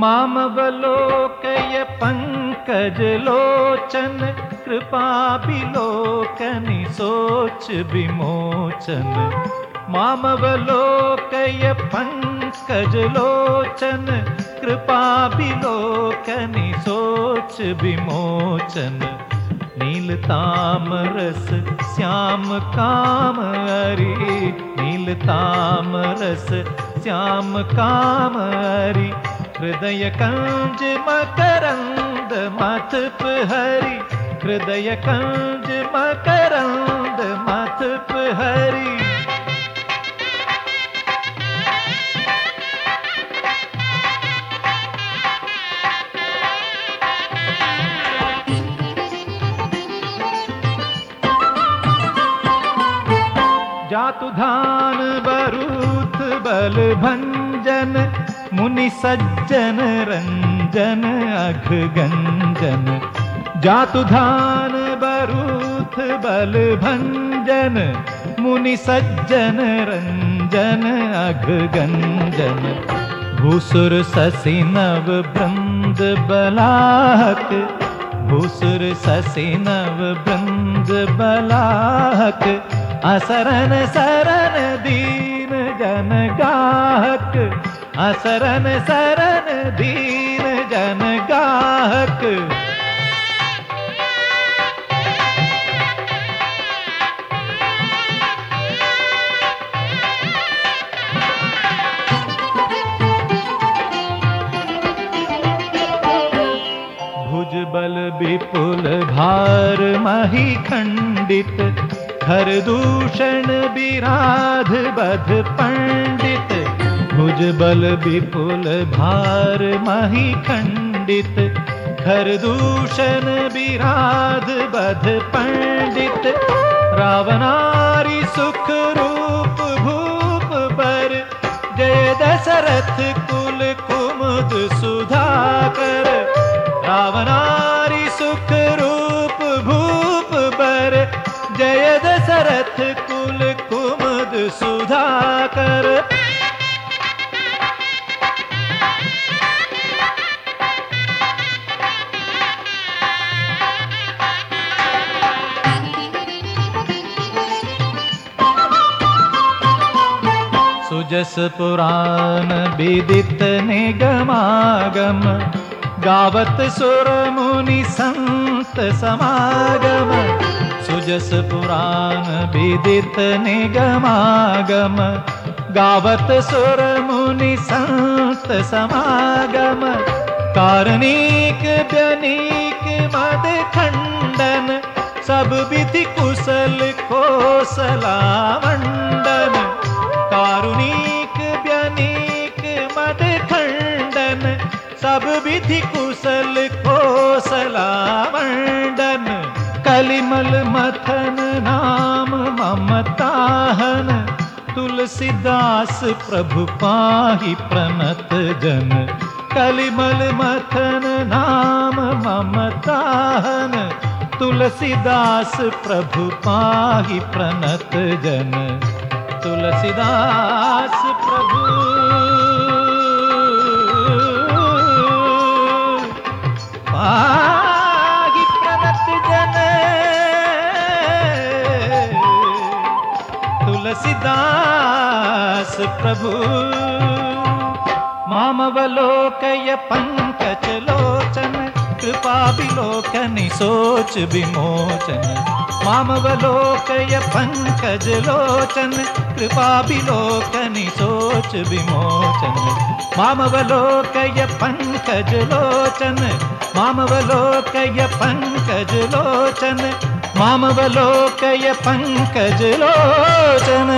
मामवलोकय पङ्कजलोचन कृपाभिलोकनि सोच विमोचन मामवलोकय पङ्कजलोचन कृपाभिलोकनि सोच विमोचन नीलतामरस श्याम काम हरि नीलतामरस श्याम काम हरि हृदय कंज मकरंद मथप हरि हृदय कंज मकरंद मथप हरि जातु धान बरूथ बल भंजन मुनि सज्जन रंजन अघ गंजन जातु बल भंजन मुनि सज्जन रंजन अघ गंजन भूसुर ससी नव बृंद बलाहक। भूसुर ससी नव असरन सरन दीन जन गाहक असरन सरन दीन जन गाहक। भुज बल विपुल भार मही खंडित हर दूषण विराध बध पंडित भुज बल विपुल भार मही खंडित। खर दूषण विराध बध पंडित रावणारी पर। जय दशरथ कुल कुमुद सुधाकर रावणारी जय दशरथ कुल कुमुद सुधाकर। सुजस पुराण विदित निगमागम गावत सुर मुनि संत समागम। सुजस पुराण विदित निगमागम, गावत सुर मुनि संत समागम कारणिक व्यनिक मद खंडन सब विधि कुशल कोसला मंडन कारुणिक व्यनिक मद खंडन सब विधि कुशल कोसला मंडन कलिमल मथन नाम ममताहन तुलसीदास प्रभु पाहि प्रणत जन। कलिमल मथन नाम ममताहन तुलसीदास प्रभु पाहि प्रणत जन। तुलसीदास तुलसीदास प्रभु। मामवलोकय पङ्कजलोचन कृपाभिलोकनि सोच विमोचन मामवलोकय पङ्कजलोचन कृपाभिलोकनि सोच विमोचन मामवलोकय पङ्कजलोचन मामवलोकय पङ्कजलोचन मामवलोकय पङ्कजलोचन